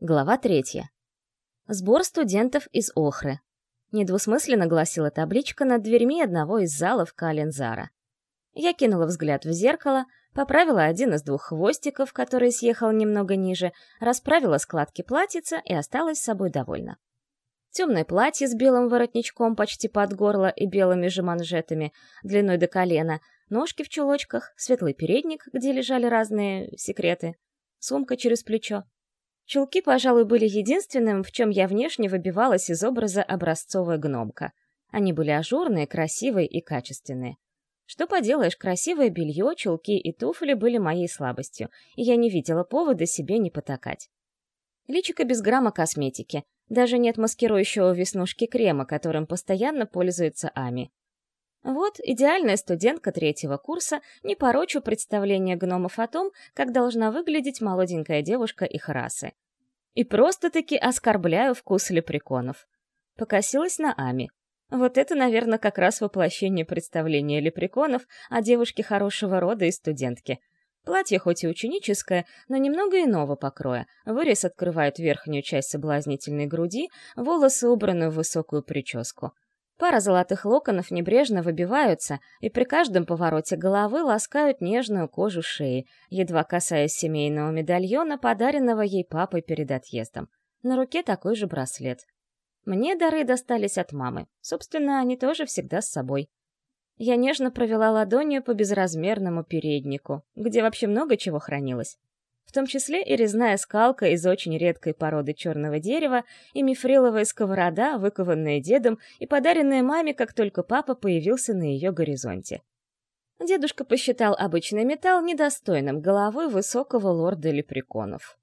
Глава третья. Сбор студентов из Охры. Недвусмысленно гласила табличка над дверьми одного из залов Калензара. Я кинула взгляд в зеркало, поправила один из двух хвостиков, который съехал немного ниже, расправила складки платьица и осталась с собой довольна. Темное платье с белым воротничком почти под горло и белыми же манжетами, длиной до колена, ножки в чулочках, светлый передник, где лежали разные секреты, сумка через плечо. Чулки, пожалуй, были единственным, в чем я внешне выбивалась из образа образцовая гномка. Они были ажурные, красивые и качественные. Что поделаешь, красивое белье, чулки и туфли были моей слабостью, и я не видела повода себе не потакать. Личико без грамма косметики. Даже нет маскирующего веснушки крема, которым постоянно пользуется Ами. Вот идеальная студентка третьего курса, не порочу представление гномов о том, как должна выглядеть молоденькая девушка их расы. И просто-таки оскорбляю вкус лепреконов. Покосилась на Ами. Вот это, наверное, как раз воплощение представления лепреконов о девушке хорошего рода и студентке. Платье хоть и ученическое, но немного иного покроя. Вырез открывает верхнюю часть соблазнительной груди, волосы убраны в высокую прическу. Пара золотых локонов небрежно выбиваются и при каждом повороте головы ласкают нежную кожу шеи, едва касаясь семейного медальона, подаренного ей папой перед отъездом. На руке такой же браслет. Мне дары достались от мамы. Собственно, они тоже всегда с собой. Я нежно провела ладонью по безразмерному переднику, где вообще много чего хранилось в том числе и резная скалка из очень редкой породы черного дерева, и мифриловая сковорода, выкованная дедом и подаренная маме, как только папа появился на ее горизонте. Дедушка посчитал обычный металл недостойным головы высокого лорда лепреконов.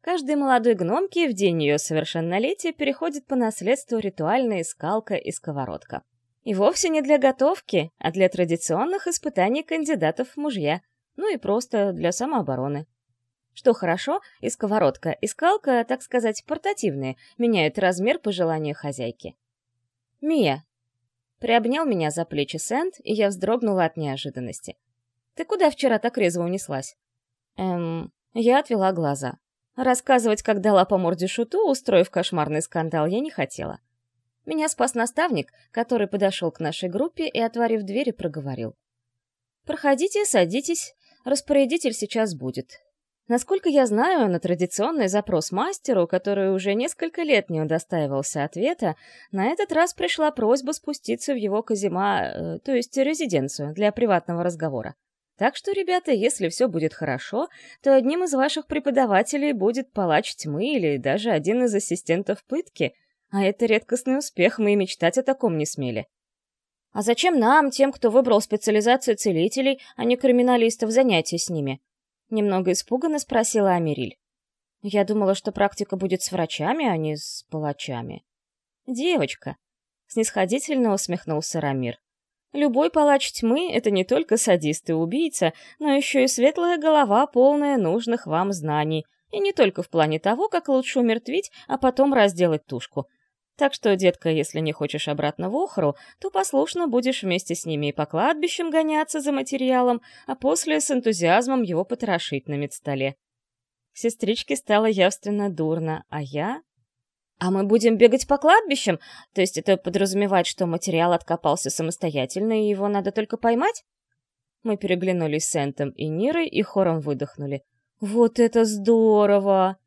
Каждой молодой гномке в день ее совершеннолетия переходит по наследству ритуальная скалка и сковородка. И вовсе не для готовки, а для традиционных испытаний кандидатов в мужья, ну и просто для самообороны. Что хорошо, и сковородка, и скалка, так сказать, портативные, меняют размер по желанию хозяйки. «Мия!» Приобнял меня за плечи Сент, и я вздрогнула от неожиданности. «Ты куда вчера так резво унеслась?» «Эм...» Я отвела глаза. Рассказывать, как дала по морде шуту, устроив кошмарный скандал, я не хотела. Меня спас наставник, который подошел к нашей группе и, отворив двери, проговорил. «Проходите, садитесь. Распорядитель сейчас будет. Насколько я знаю, на традиционный запрос мастеру, который уже несколько лет не удостаивался ответа, на этот раз пришла просьба спуститься в его казима, э, то есть резиденцию, для приватного разговора. Так что, ребята, если все будет хорошо, то одним из ваших преподавателей будет палач тьмы или даже один из ассистентов пытки, а это редкостный успех, мы и мечтать о таком не смели. А зачем нам, тем, кто выбрал специализацию целителей, а не криминалистов, занятия с ними? Немного испуганно спросила Америль. Я думала, что практика будет с врачами, а не с палачами. Девочка, снисходительно усмехнулся Рамир. Любой палач тьмы — это не только садист и убийца, но еще и светлая голова, полная нужных вам знаний, и не только в плане того, как лучше умертвить, а потом разделать тушку. Так что, детка, если не хочешь обратно в Охру, то послушно будешь вместе с ними и по кладбищам гоняться за материалом, а после с энтузиазмом его потрошить на медстоле. Сестричке стало явственно дурно, а я... «А мы будем бегать по кладбищам? То есть это подразумевает, что материал откопался самостоятельно, и его надо только поймать?» Мы переглянулись с Энтом и Нирой и хором выдохнули. «Вот это здорово!»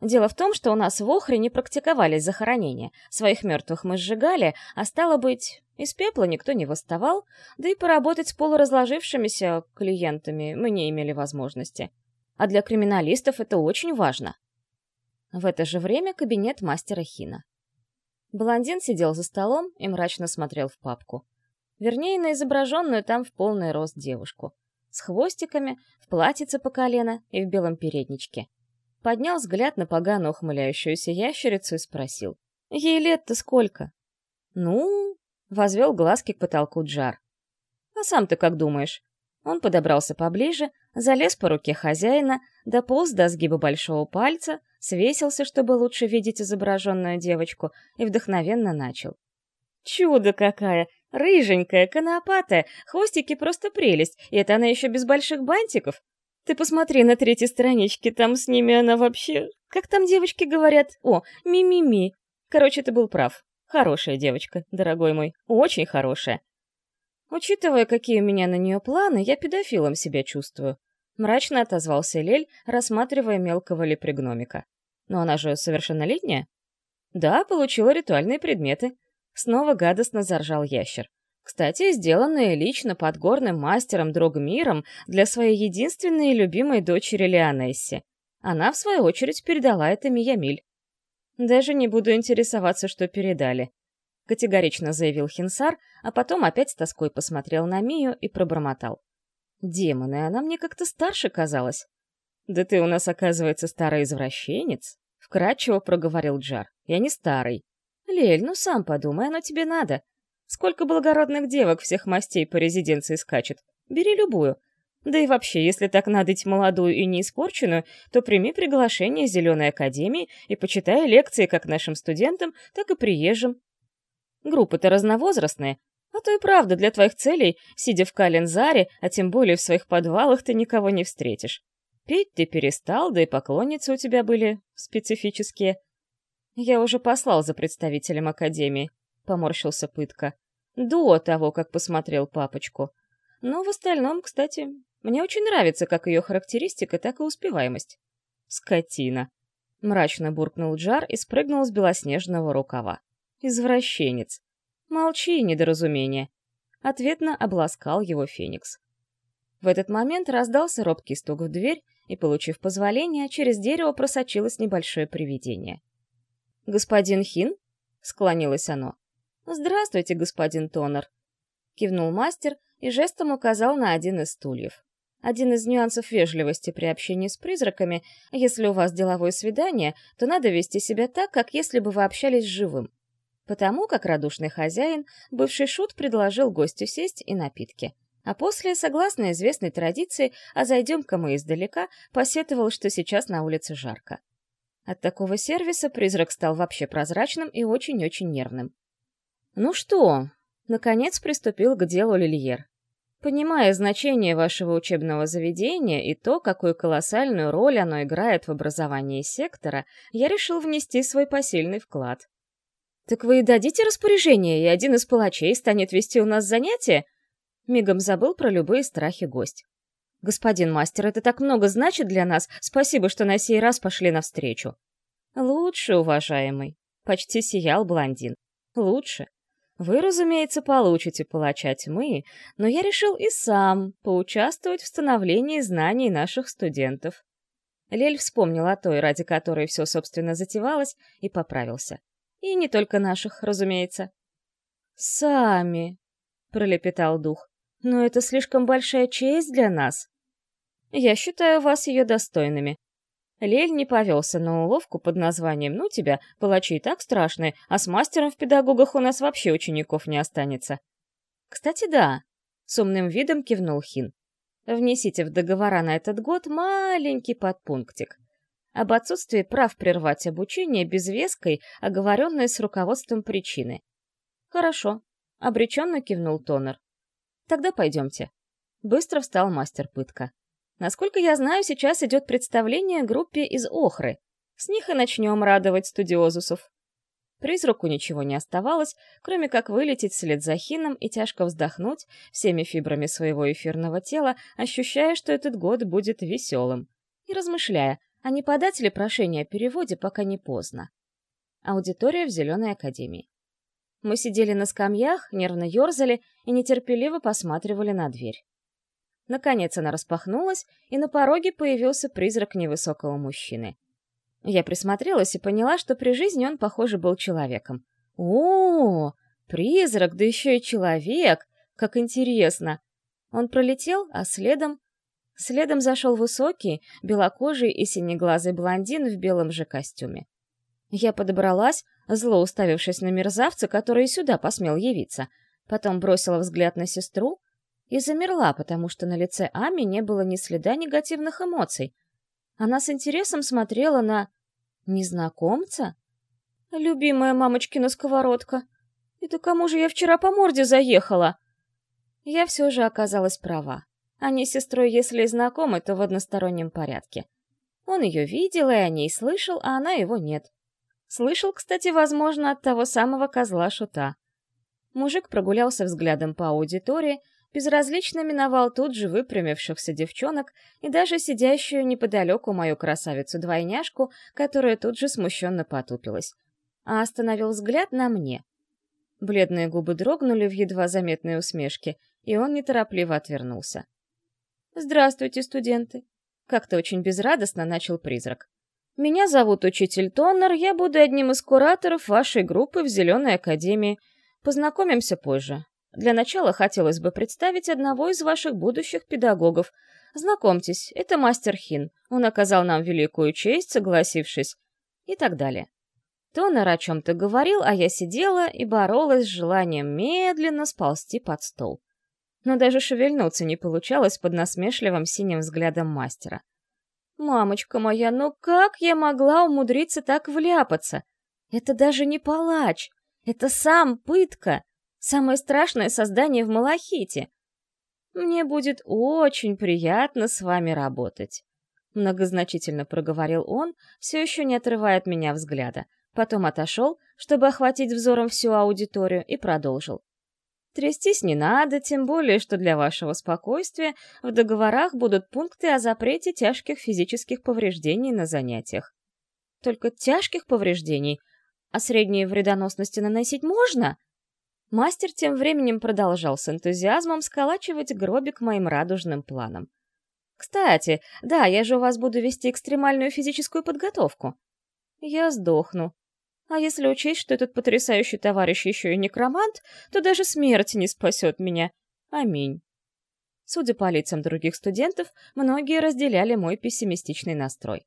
Дело в том, что у нас в Охре не практиковались захоронения. Своих мертвых мы сжигали, а стало быть, из пепла никто не восставал, да и поработать с полуразложившимися клиентами мы не имели возможности. А для криминалистов это очень важно. В это же время кабинет мастера Хина. Блондин сидел за столом и мрачно смотрел в папку. Вернее, на изображенную там в полный рост девушку. С хвостиками, в платьице по колено и в белом передничке поднял взгляд на погано ухмыляющуюся ящерицу и спросил. «Ей лет-то сколько?» «Ну...» — возвел глазки к потолку Джар. «А сам ты как думаешь?» Он подобрался поближе, залез по руке хозяина, дополз до сгиба большого пальца, свесился, чтобы лучше видеть изображенную девочку, и вдохновенно начал. «Чудо какая! Рыженькая, конопатая, хвостики просто прелесть, и это она еще без больших бантиков. Ты посмотри на третьей страничке, там с ними она вообще... Как там девочки говорят? О, ми-ми-ми. Короче, ты был прав. Хорошая девочка, дорогой мой, очень хорошая. Учитывая, какие у меня на нее планы, я педофилом себя чувствую. Мрачно отозвался Лель, рассматривая мелкого лепрегномика. Но она же совершеннолетняя? Да, получила ритуальные предметы. Снова гадостно заржал ящер. Кстати, сделанные лично подгорным мастером Дрогмиром для своей единственной и любимой дочери Леонесси. Она, в свою очередь, передала это Миямиль. «Даже не буду интересоваться, что передали», — категорично заявил Хинсар, а потом опять с тоской посмотрел на Мию и пробормотал. «Демоны, она мне как-то старше казалась». «Да ты у нас, оказывается, старый извращенец», — вкратчиво проговорил Джар. «Я не старый». «Лель, ну сам подумай, оно тебе надо. Сколько благородных девок всех мастей по резиденции скачет. Бери любую. Да и вообще, если так надыть молодую и неиспорченную, то прими приглашение Зеленой Академии и почитай лекции как нашим студентам, так и приезжим. Группы-то разновозрастные, а то и правда для твоих целей, сидя в Калензаре, а тем более в своих подвалах, ты никого не встретишь. Петь ты перестал, да и поклонницы у тебя были специфические. Я уже послал за представителем Академии поморщился пытка. До того, как посмотрел папочку. Но в остальном, кстати, мне очень нравится как ее характеристика, так и успеваемость. Скотина. Мрачно буркнул Джар и спрыгнул с белоснежного рукава. Извращенец. Молчи, недоразумение. Ответно обласкал его Феникс. В этот момент раздался робкий стук в дверь, и, получив позволение, через дерево просочилось небольшое привидение. «Господин Хин?» — склонилось оно. «Здравствуйте, господин Тонер», — кивнул мастер и жестом указал на один из стульев. Один из нюансов вежливости при общении с призраками, если у вас деловое свидание, то надо вести себя так, как если бы вы общались с живым. Потому как радушный хозяин, бывший шут предложил гостю сесть и напитки. А после, согласно известной традиции, а зайдем-ка мы издалека, посетовал, что сейчас на улице жарко. От такого сервиса призрак стал вообще прозрачным и очень-очень нервным. «Ну что?» — наконец приступил к делу Лильер. «Понимая значение вашего учебного заведения и то, какую колоссальную роль оно играет в образовании сектора, я решил внести свой посильный вклад». «Так вы дадите распоряжение, и один из палачей станет вести у нас занятия?» Мигом забыл про любые страхи гость. «Господин мастер, это так много значит для нас. Спасибо, что на сей раз пошли навстречу». «Лучше, уважаемый», — почти сиял блондин. «Лучше. Вы, разумеется, получите палача тьмы, но я решил и сам поучаствовать в становлении знаний наших студентов. Лель вспомнил о той, ради которой все, собственно, затевалось, и поправился. И не только наших, разумеется. «Сами», — пролепетал дух, — «но это слишком большая честь для нас. Я считаю вас ее достойными. Лель не повелся на уловку под названием «Ну тебя, палачи и так страшные, а с мастером в педагогах у нас вообще учеников не останется». «Кстати, да», — с умным видом кивнул Хин. «Внесите в договора на этот год маленький подпунктик. Об отсутствии прав прервать обучение без веской, оговоренной с руководством причины». «Хорошо», — обреченно кивнул Тонер. «Тогда пойдемте». Быстро встал мастер пытка. Насколько я знаю, сейчас идет представление группе из Охры. С них и начнем радовать студиозусов. Призраку ничего не оставалось, кроме как вылететь вслед за Хином и тяжко вздохнуть всеми фибрами своего эфирного тела, ощущая, что этот год будет веселым. И размышляя, а не подать ли прошение о переводе, пока не поздно. Аудитория в Зеленой Академии. Мы сидели на скамьях, нервно ерзали и нетерпеливо посматривали на дверь. Наконец она распахнулась, и на пороге появился призрак невысокого мужчины. Я присмотрелась и поняла, что при жизни он, похоже, был человеком. О, призрак, да еще и человек! Как интересно! Он пролетел, а следом... Следом зашел высокий, белокожий и синеглазый блондин в белом же костюме. Я подобралась, зло уставившись на мерзавца, который сюда посмел явиться. Потом бросила взгляд на сестру, и замерла, потому что на лице Ами не было ни следа негативных эмоций. Она с интересом смотрела на... незнакомца? «Любимая мамочкина сковородка! Это кому же я вчера по морде заехала?» Я все же оказалась права. Они с сестрой, если и знакомы, то в одностороннем порядке. Он ее видел и о ней слышал, а она его нет. Слышал, кстати, возможно, от того самого козла-шута. Мужик прогулялся взглядом по аудитории, безразлично миновал тут же выпрямившихся девчонок и даже сидящую неподалеку мою красавицу-двойняшку, которая тут же смущенно потупилась, а остановил взгляд на мне. Бледные губы дрогнули в едва заметной усмешке, и он неторопливо отвернулся. «Здравствуйте, студенты!» — как-то очень безрадостно начал призрак. «Меня зовут Учитель Тоннер, я буду одним из кураторов вашей группы в Зеленой Академии. Познакомимся позже. Для начала хотелось бы представить одного из ваших будущих педагогов. Знакомьтесь, это мастер Хин. Он оказал нам великую честь, согласившись. И так далее. Тонер о чем-то говорил, а я сидела и боролась с желанием медленно сползти под стол. Но даже шевельнуться не получалось под насмешливым синим взглядом мастера. «Мамочка моя, ну как я могла умудриться так вляпаться? Это даже не палач, это сам пытка!» Самое страшное создание в Малахите. Мне будет очень приятно с вами работать. Многозначительно проговорил он, все еще не отрывая от меня взгляда. Потом отошел, чтобы охватить взором всю аудиторию, и продолжил. Трястись не надо, тем более, что для вашего спокойствия в договорах будут пункты о запрете тяжких физических повреждений на занятиях. Только тяжких повреждений, а средние вредоносности наносить можно? Мастер тем временем продолжал с энтузиазмом сколачивать гробик моим радужным планом. «Кстати, да, я же у вас буду вести экстремальную физическую подготовку». «Я сдохну. А если учесть, что этот потрясающий товарищ еще и некромант, то даже смерть не спасет меня. Аминь». Судя по лицам других студентов, многие разделяли мой пессимистичный настрой.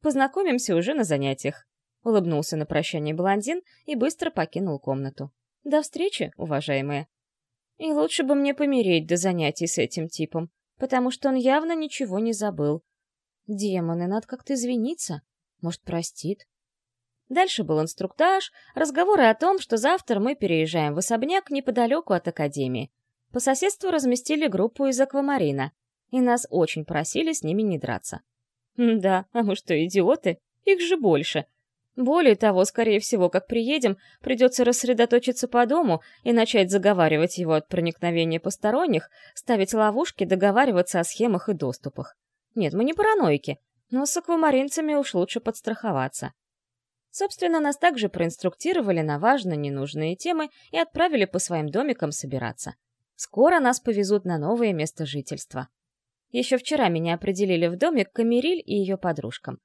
«Познакомимся уже на занятиях», — улыбнулся на прощание блондин и быстро покинул комнату. До встречи, уважаемые. И лучше бы мне помереть до занятий с этим типом, потому что он явно ничего не забыл. Демоны, надо как-то извиниться. Может, простит. Дальше был инструктаж, разговоры о том, что завтра мы переезжаем в особняк неподалеку от академии. По соседству разместили группу из аквамарина, и нас очень просили с ними не драться. Да, а мы что, идиоты? Их же больше — более того, скорее всего, как приедем, придется рассредоточиться по дому и начать заговаривать его от проникновения посторонних, ставить ловушки, договариваться о схемах и доступах. Нет, мы не параноики, но с аквамаринцами уж лучше подстраховаться. Собственно, нас также проинструктировали на важные ненужные темы и отправили по своим домикам собираться. Скоро нас повезут на новое место жительства. Еще вчера меня определили в домик Камериль и ее подружкам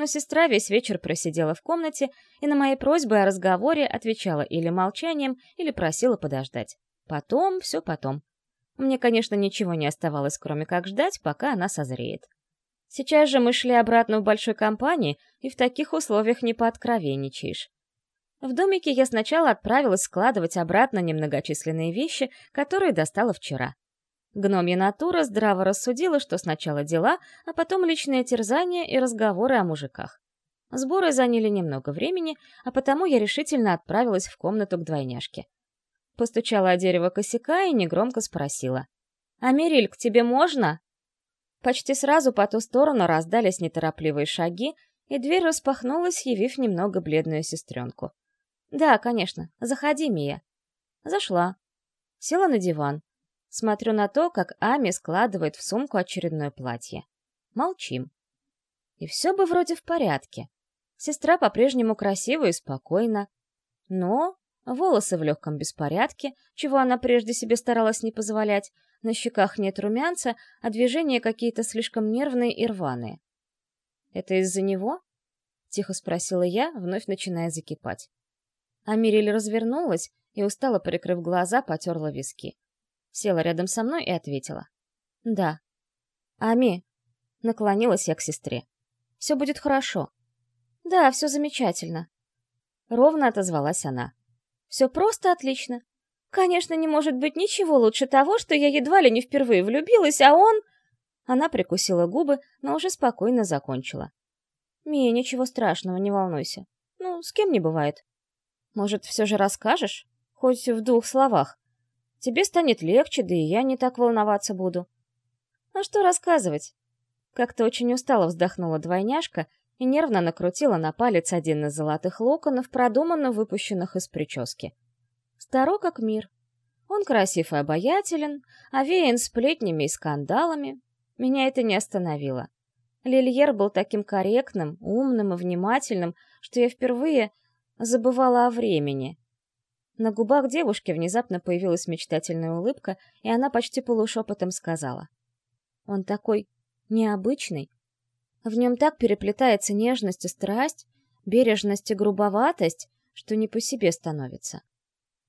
но сестра весь вечер просидела в комнате и на мои просьбы о разговоре отвечала или молчанием, или просила подождать. Потом, все потом. Мне, конечно, ничего не оставалось, кроме как ждать, пока она созреет. Сейчас же мы шли обратно в большой компании, и в таких условиях не пооткровенничаешь. В домике я сначала отправилась складывать обратно немногочисленные вещи, которые достала вчера. Гномья натура здраво рассудила, что сначала дела, а потом личное терзание и разговоры о мужиках. Сборы заняли немного времени, а потому я решительно отправилась в комнату к двойняшке. Постучала о дерево косяка и негромко спросила. «Америль, к тебе можно?» Почти сразу по ту сторону раздались неторопливые шаги, и дверь распахнулась, явив немного бледную сестренку. «Да, конечно. Заходи, Мия». Зашла. Села на диван. Смотрю на то, как Ами складывает в сумку очередное платье. Молчим. И все бы вроде в порядке. Сестра по-прежнему красива и спокойна. Но волосы в легком беспорядке, чего она прежде себе старалась не позволять, на щеках нет румянца, а движения какие-то слишком нервные и рваные. «Это из-за него?» — тихо спросила я, вновь начиная закипать. Амириль развернулась и, устало прикрыв глаза, потерла виски. Села рядом со мной и ответила. «Да». «Ами», — наклонилась я к сестре. «Все будет хорошо». «Да, все замечательно». Ровно отозвалась она. «Все просто отлично. Конечно, не может быть ничего лучше того, что я едва ли не впервые влюбилась, а он...» Она прикусила губы, но уже спокойно закончила. «Мия, ничего страшного, не волнуйся. Ну, с кем не бывает. Может, все же расскажешь? Хоть в двух словах. Тебе станет легче, да и я не так волноваться буду. А что рассказывать? Как-то очень устало вздохнула двойняшка и нервно накрутила на палец один из золотых локонов, продуманно выпущенных из прически. Старо как мир. Он красив и обаятелен, овеян сплетнями и скандалами. Меня это не остановило. Лильер был таким корректным, умным и внимательным, что я впервые забывала о времени. На губах девушки внезапно появилась мечтательная улыбка, и она почти полушепотом сказала. «Он такой необычный. В нем так переплетается нежность и страсть, бережность и грубоватость, что не по себе становится».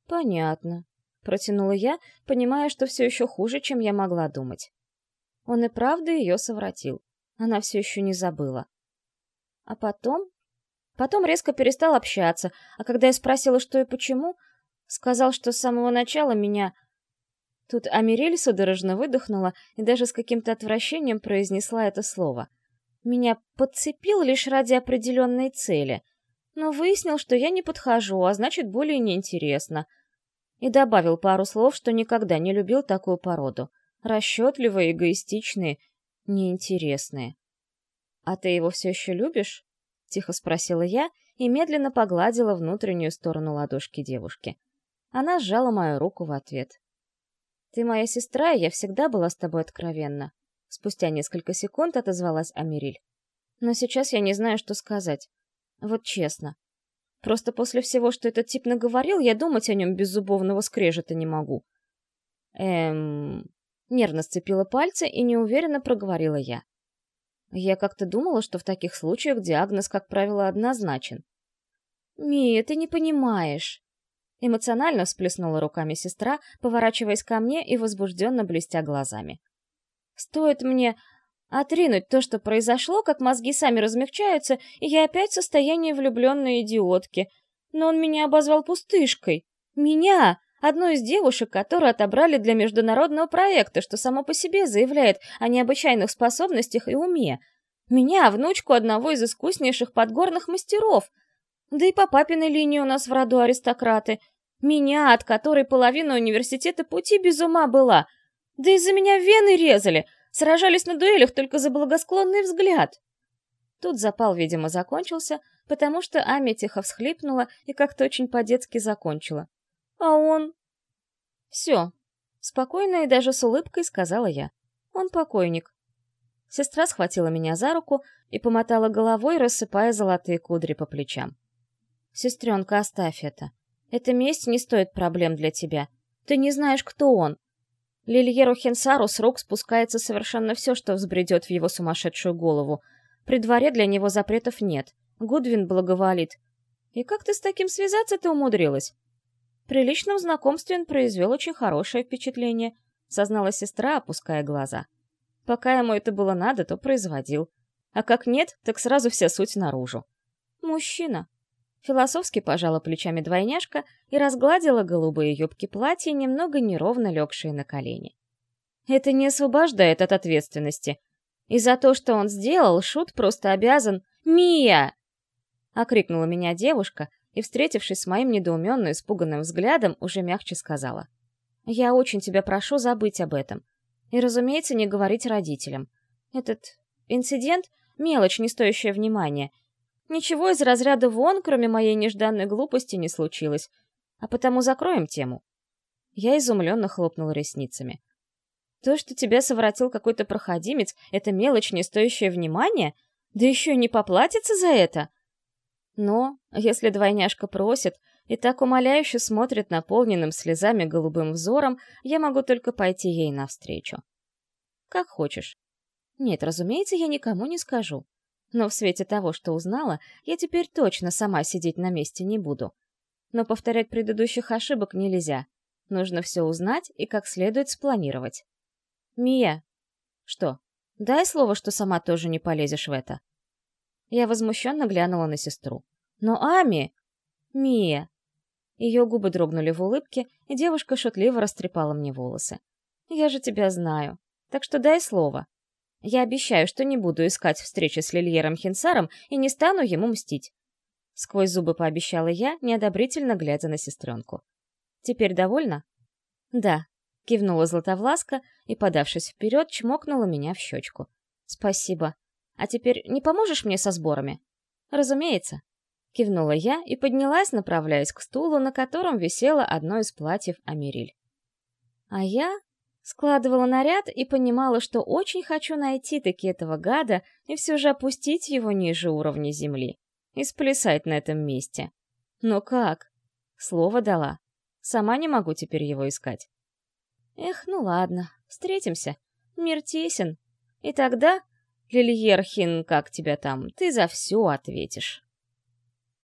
«Понятно», — протянула я, понимая, что все еще хуже, чем я могла думать. Он и правда ее совратил. Она все еще не забыла. А потом... Потом резко перестал общаться, а когда я спросила, что и почему, сказал, что с самого начала меня... Тут Амирель судорожно выдохнула и даже с каким-то отвращением произнесла это слово. Меня подцепил лишь ради определенной цели, но выяснил, что я не подхожу, а значит, более неинтересно. И добавил пару слов, что никогда не любил такую породу. Расчетливые, эгоистичные неинтересные. «А ты его все еще любишь?» — тихо спросила я и медленно погладила внутреннюю сторону ладошки девушки. Она сжала мою руку в ответ. «Ты моя сестра, и я всегда была с тобой откровенна». Спустя несколько секунд отозвалась Амириль. «Но сейчас я не знаю, что сказать. Вот честно. Просто после всего, что этот тип наговорил, я думать о нем без зубовного скрежета не могу». «Эм...» Нервно сцепила пальцы и неуверенно проговорила я. Я как-то думала, что в таких случаях диагноз, как правило, однозначен. «Мия, ты не понимаешь!» Эмоционально всплеснула руками сестра, поворачиваясь ко мне и возбужденно блестя глазами. «Стоит мне отринуть то, что произошло, как мозги сами размягчаются, и я опять в состоянии влюбленной идиотки. Но он меня обозвал пустышкой. Меня! Одну из девушек, которую отобрали для международного проекта, что само по себе заявляет о необычайных способностях и уме. Меня, внучку одного из искуснейших подгорных мастеров. Да и по папиной линии у нас в роду аристократы. Меня, от которой половина университета пути без ума была. Да из-за меня вены резали, сражались на дуэлях только за благосклонный взгляд. Тут запал, видимо, закончился, потому что Ами тихо всхлипнула и как-то очень по-детски закончила. А он... Все. Спокойно и даже с улыбкой сказала я. Он покойник. Сестра схватила меня за руку и помотала головой, рассыпая золотые кудри по плечам. «Сестренка, оставь это. Эта месть не стоит проблем для тебя. Ты не знаешь, кто он. Лильеру Хенсару с рук спускается совершенно все, что взбредет в его сумасшедшую голову. При дворе для него запретов нет. Гудвин благоволит. И как ты с таким связаться-то умудрилась? При личном знакомстве он произвел очень хорошее впечатление, сознала сестра, опуская глаза. Пока ему это было надо, то производил. А как нет, так сразу вся суть наружу. Мужчина. Философски пожала плечами двойняшка и разгладила голубые юбки платья, немного неровно легшие на колени. Это не освобождает от ответственности. И за то, что он сделал, Шут просто обязан... «Мия!» — окрикнула меня девушка, и, встретившись с моим недоуменно испуганным взглядом, уже мягче сказала. «Я очень тебя прошу забыть об этом. И, разумеется, не говорить родителям. Этот инцидент — мелочь, не стоящая внимания. Ничего из разряда вон, кроме моей нежданной глупости, не случилось. А потому закроем тему». Я изумленно хлопнула ресницами. «То, что тебя совратил какой-то проходимец, — это мелочь, не стоящая внимания? Да еще и не поплатится за это!» Но, если двойняшка просит и так умоляюще смотрит наполненным слезами голубым взором, я могу только пойти ей навстречу. Как хочешь. Нет, разумеется, я никому не скажу. Но в свете того, что узнала, я теперь точно сама сидеть на месте не буду. Но повторять предыдущих ошибок нельзя. Нужно все узнать и как следует спланировать. Мия. Что? Дай слово, что сама тоже не полезешь в это. Я возмущенно глянула на сестру. «Но Ами...» «Мия...» Ее губы дрогнули в улыбке, и девушка шутливо растрепала мне волосы. «Я же тебя знаю. Так что дай слово. Я обещаю, что не буду искать встречи с Лильером Хинсаром и не стану ему мстить». Сквозь зубы пообещала я, неодобрительно глядя на сестренку. «Теперь довольна?» «Да», — кивнула Златовласка и, подавшись вперед, чмокнула меня в щечку. «Спасибо. А теперь не поможешь мне со сборами?» «Разумеется», — кивнула я и поднялась, направляясь к стулу, на котором висело одно из платьев Америль. А я складывала наряд и понимала, что очень хочу найти таки этого гада и все же опустить его ниже уровня земли и сплясать на этом месте. Но как? Слово дала. Сама не могу теперь его искать. Эх, ну ладно, встретимся. Мир тесен. И тогда, Лильерхин, как тебя там, ты за все ответишь.